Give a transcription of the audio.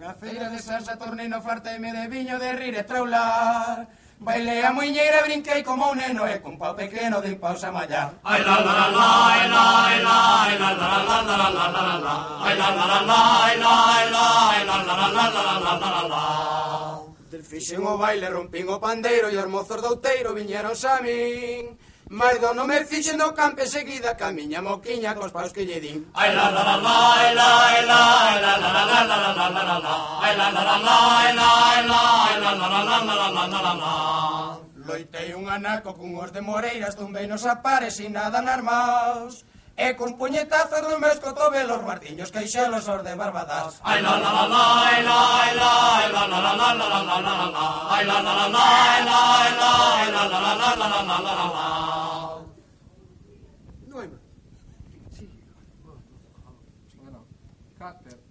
Na feira de San Saturnino me de viño de rir e traular Bailei a muñeira, brinquei como un neno e cun pau pequeno de pausa mallá. Ai la la la la, ai la la ai la la la la la la la la ai la la la la ai la la ai la la la la la la la la Del fixen o baile, rompín o pandeiro e os mozos do outeiro viñeron xa min. Mais do non me fixen do campe seguida ca miña moquiña cos paus que lle din. Ai la la la la, ai la, ai la, Loitei un anaco cunhos de moreiras Tumbei nos apares e nada armaos E cun puñetazos dos meus cotovelos Martiños queixelos os de barbadas Ai la la la la Ai la la la la la la la la la la Ai la la la la Ai la la la la la la la la la la la Noima. Sí. Bueno, Carter.